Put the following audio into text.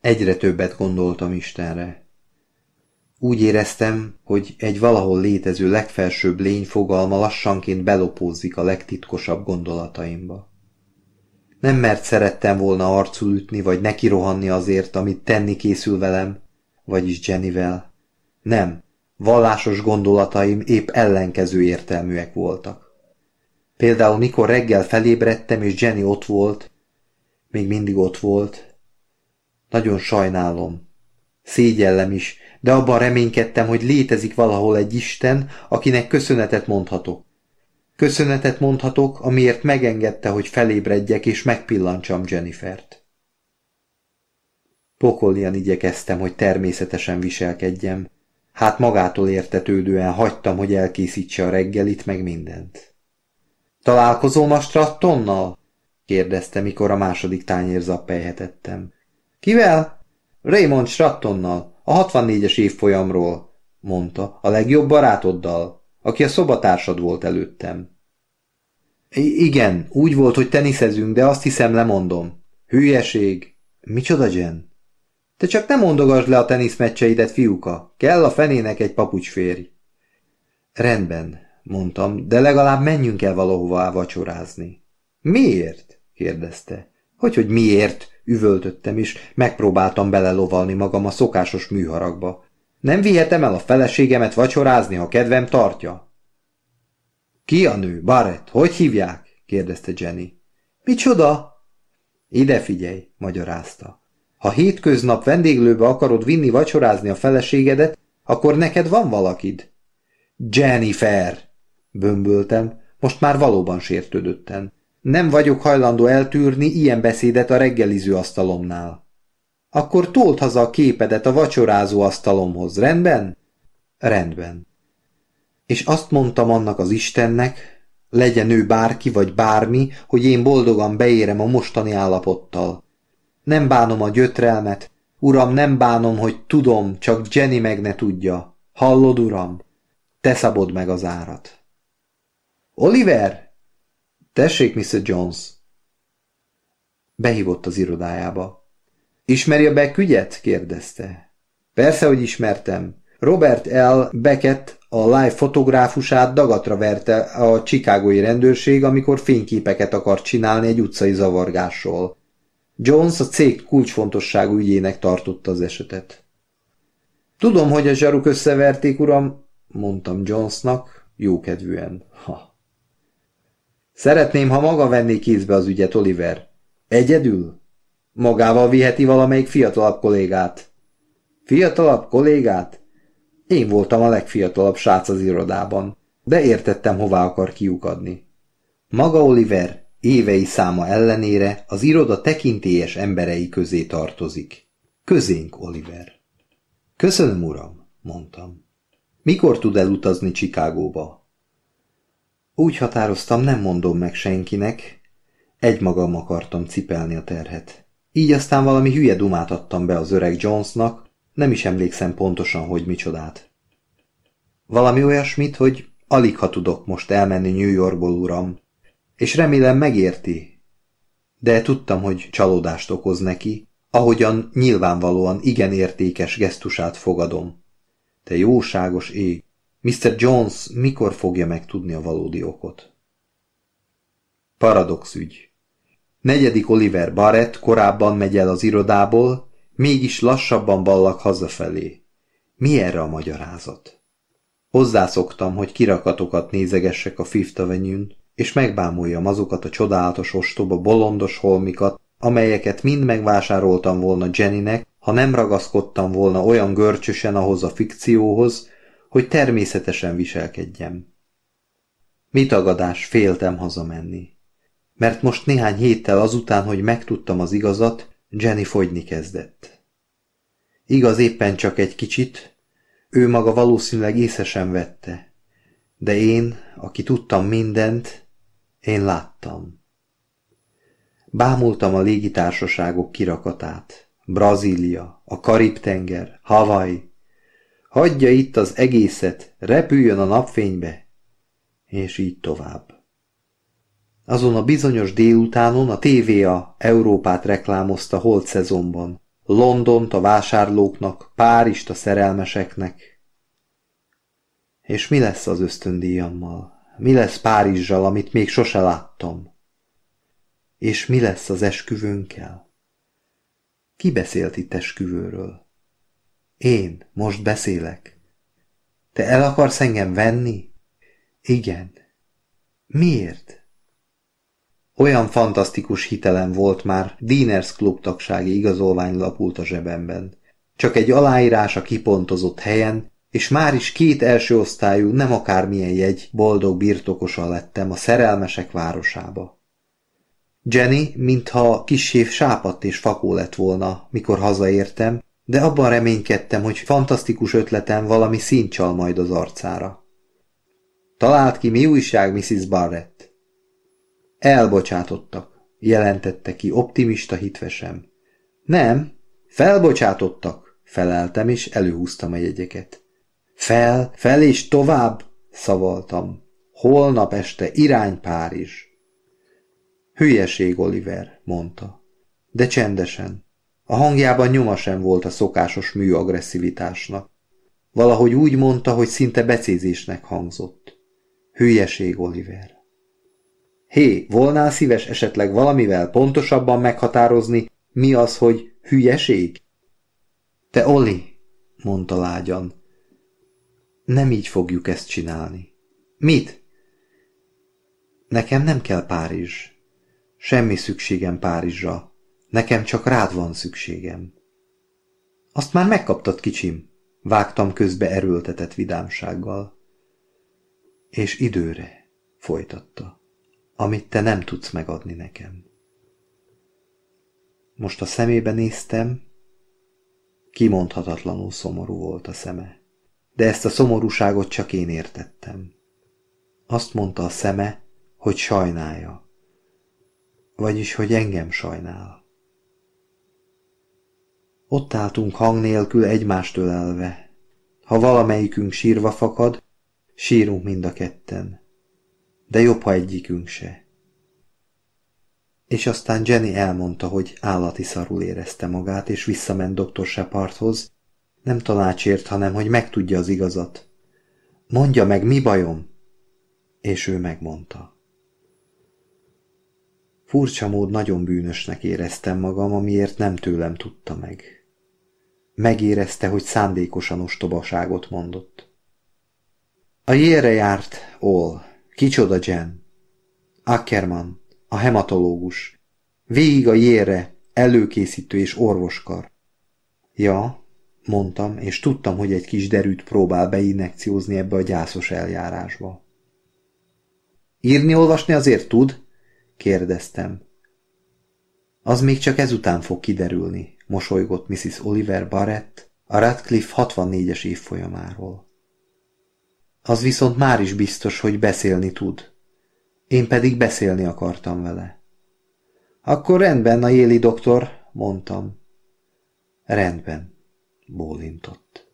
Egyre többet gondoltam Istenre. Úgy éreztem, hogy egy valahol létező legfelsőbb lény fogalma lassanként belopózik a legtitkosabb gondolataimba. Nem mert szerettem volna arcul ütni, vagy neki rohanni azért, amit tenni készül velem, vagyis Jennyvel. Nem, vallásos gondolataim épp ellenkező értelműek voltak. Például mikor reggel felébredtem, és Jenny ott volt, még mindig ott volt. Nagyon sajnálom. Szégyellem is, de abban reménykedtem, hogy létezik valahol egy Isten, akinek köszönetet mondhatok. Köszönetet mondhatok, amiért megengedte, hogy felébredjek és megpillantsam Jennifert. Pokolian igyekeztem, hogy természetesen viselkedjem. Hát magától értetődően hagytam, hogy elkészítse a reggelit, meg mindent. Találkozom a Strattonnal? kérdezte, mikor a második tányérzappelyhet ettem. Kivel? Raymond Strattonnal, a 64-es évfolyamról, mondta, a legjobb barátoddal, aki a szobatársad volt előttem. I igen, úgy volt, hogy teniszezünk, de azt hiszem lemondom. Hülyeség. Micsoda, Jen? Te csak nem mondogasd le a teniszmeccseidet, fiúka. Kell a fenének egy papucsférj. Rendben, mondtam, de legalább menjünk el valahová vacsorázni. Miért? kérdezte. Hogy, hogy miért? Üvöltöttem is, megpróbáltam belelovalni magam a szokásos műharagba. Nem vihetem el a feleségemet vacsorázni, ha kedvem tartja? Ki a nő? Barrett, hogy hívják? kérdezte Jenny. Micsoda? Ide figyelj, magyarázta. Ha hétköznap vendéglőbe akarod vinni vacsorázni a feleségedet, akkor neked van valakid. Jennifer! Bömböltem, most már valóban sértődöttem. Nem vagyok hajlandó eltűrni ilyen beszédet a reggeliző asztalomnál. Akkor tolt haza a képedet a vacsorázó asztalomhoz, rendben? Rendben. És azt mondtam annak az Istennek, legyen ő bárki vagy bármi, hogy én boldogan beérem a mostani állapottal. Nem bánom a gyötrelmet, uram, nem bánom, hogy tudom, csak Jenny meg ne tudja. Hallod, uram? Te szabod meg az árat. Oliver! Tessék, Mr. Jones! Behívott az irodájába. Ismeri a Beck ügyet? kérdezte. Persze, hogy ismertem. Robert L. Beckett, a live fotográfusát dagatra verte a csikágói rendőrség, amikor fényképeket akart csinálni egy utcai zavargásról. Jones a cég kulcsfontosságú ügyének tartotta az esetet. Tudom, hogy a zsaruk összeverték, uram, mondtam Jonesnak, jókedvűen. Ha. Szeretném, ha maga venné kézbe az ügyet, Oliver. Egyedül? Magával viheti valamelyik fiatalabb kollégát. Fiatalabb kollégát? Én voltam a legfiatalabb srác az irodában, de értettem, hová akar kiukadni. Maga Oliver évei száma ellenére az iroda tekintélyes emberei közé tartozik. Közénk, Oliver. Köszönöm, uram, mondtam. Mikor tud elutazni Csikágóba? Úgy határoztam, nem mondom meg senkinek, egymagam akartam cipelni a terhet. Így aztán valami hülye dumát adtam be az öreg Jonesnak, nem is emlékszem pontosan, hogy micsodát. Valami olyasmit, hogy alig ha tudok most elmenni New Yorkból, uram, és remélem megérti. De tudtam, hogy csalódást okoz neki, ahogyan nyilvánvalóan igen értékes gesztusát fogadom. Te jóságos ég! Mr. Jones mikor fogja megtudni a valódi okot? Paradox ügy. Negyedik Oliver Barrett korábban megy el az irodából, mégis lassabban ballak hazafelé. Mi erre a magyarázat? Hozzászoktam, hogy kirakatokat nézegessek a Fifth Avenue-n, és megbámuljam azokat a csodálatos ostoba bolondos holmikat, amelyeket mind megvásároltam volna Jennynek, ha nem ragaszkodtam volna olyan görcsösen ahhoz a fikcióhoz, hogy természetesen viselkedjem. Mi tagadás, féltem hazamenni. Mert most néhány héttel azután, hogy megtudtam az igazat, Jenny fogyni kezdett. Igaz éppen csak egy kicsit, ő maga valószínűleg észre sem vette. De én, aki tudtam mindent, én láttam. Bámultam a légitársaságok kirakatát. Brazília, a Karib-tenger, Hawaii, Hagyja itt az egészet, repüljön a napfénybe, és így tovább. Azon a bizonyos délutánon a TVA Európát reklámozta holt szezonban. Londont a vásárlóknak, Párizst a szerelmeseknek. És mi lesz az ösztöndíjammal? Mi lesz Párizsal, amit még sose láttam? És mi lesz az esküvőnkkel? Ki beszélt itt esküvőről? Én, most beszélek. Te el akarsz engem venni? Igen. Miért? Olyan fantasztikus hitelem volt már, Diners Club tagsági igazolvány lapult a zsebemben. Csak egy aláírás a kipontozott helyen, és már is két első osztályú, nem akármilyen jegy, boldog birtokosa lettem a szerelmesek városába. Jenny, mintha kissé sápadt és fakó lett volna, mikor hazaértem, de abban reménykedtem, hogy fantasztikus ötletem valami színcsal majd az arcára. Talált ki, mi újság, Mrs. Barrett? Elbocsátottak, jelentette ki optimista hitvesem. Nem, felbocsátottak, feleltem, és előhúztam a jegyeket. Fel, fel és tovább, szavaltam. Holnap este irány Párizs. Hülyeség, Oliver, mondta. De csendesen. A hangjában nyoma sem volt a szokásos mű agresszivitásnak. Valahogy úgy mondta, hogy szinte becézésnek hangzott. Hülyeség, Oliver. Hé, volnál szíves esetleg valamivel pontosabban meghatározni, mi az, hogy hülyeség? Te, Oli, mondta lágyan, nem így fogjuk ezt csinálni. Mit? Nekem nem kell Párizs. Semmi szükségem Párizsra. Nekem csak rád van szükségem. Azt már megkaptad, kicsim, vágtam közbe erőltetett vidámsággal. És időre, folytatta, amit te nem tudsz megadni nekem. Most a szemébe néztem, kimondhatatlanul szomorú volt a szeme de ezt a szomorúságot csak én értettem. Azt mondta a szeme, hogy sajnálja. Vagyis, hogy engem sajnál. Ott álltunk hang nélkül egymást ölelve. Ha valamelyikünk sírva fakad, sírunk mind a ketten. De jobb, ha egyikünk se. És aztán Jenny elmondta, hogy állati szarul érezte magát, és visszament dr. Shepardhoz, nem tanácsért, hanem hogy megtudja az igazat. Mondja meg, mi bajom? És ő megmondta. Furcsa mód nagyon bűnösnek éreztem magam, amiért nem tőlem tudta meg. Megérezte, hogy szándékosan ostobaságot mondott. A jére járt Ol. Kicsoda Jen? Ackerman, a hematológus. Végig a jére, előkészítő és orvoskar. Ja, mondtam, és tudtam, hogy egy kis derűt próbál beinekciózni ebbe a gyászos eljárásba. Írni-olvasni azért tud? kérdeztem. Az még csak ezután fog kiderülni, mosolygott Mrs. Oliver Barrett a Radcliffe 64-es évfolyamáról. Az viszont már is biztos, hogy beszélni tud. Én pedig beszélni akartam vele. Akkor rendben, a jéli doktor, mondtam. Rendben bólintott.